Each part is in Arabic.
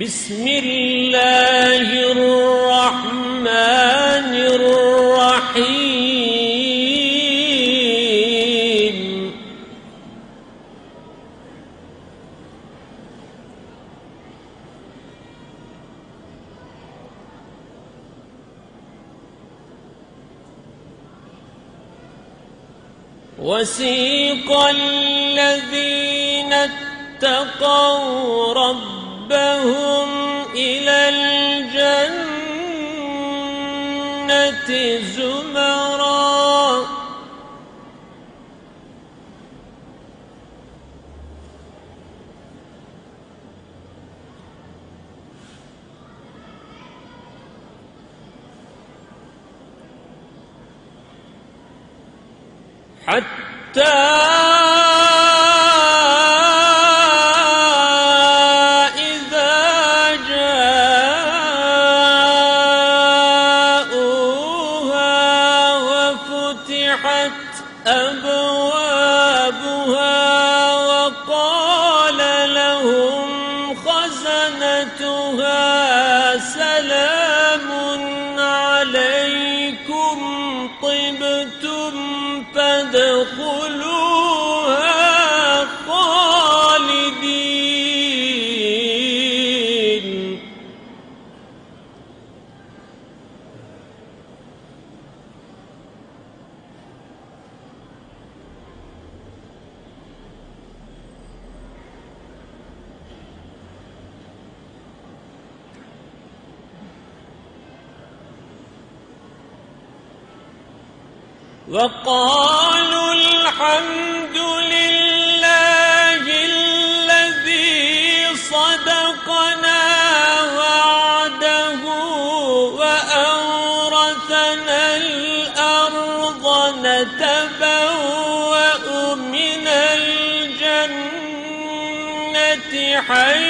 بسم الله الرحمن الرحيم. وسيق الذين اتقوا ربهم إلى الجنة زمرا. حتى فادخلوها وقالوا الحمد لله الذي صدقنا وعده وأورثنا الأرض نتبوأ من الجنة حيث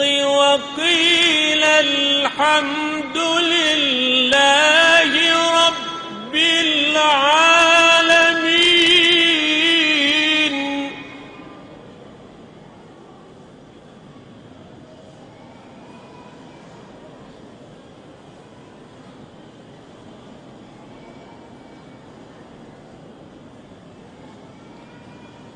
وقيل الحمد لله.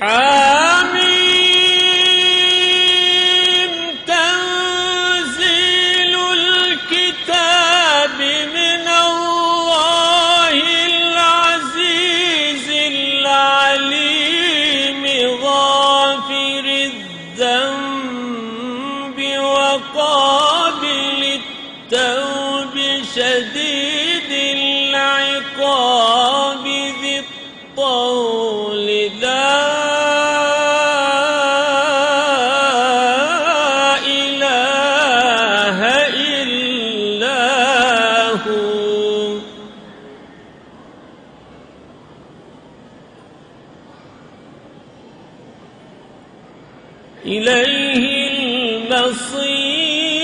حميم تنزيل الكتاب من الله العزيز العليم. غافر الذنب وقابل التوب شديد إليه المصير.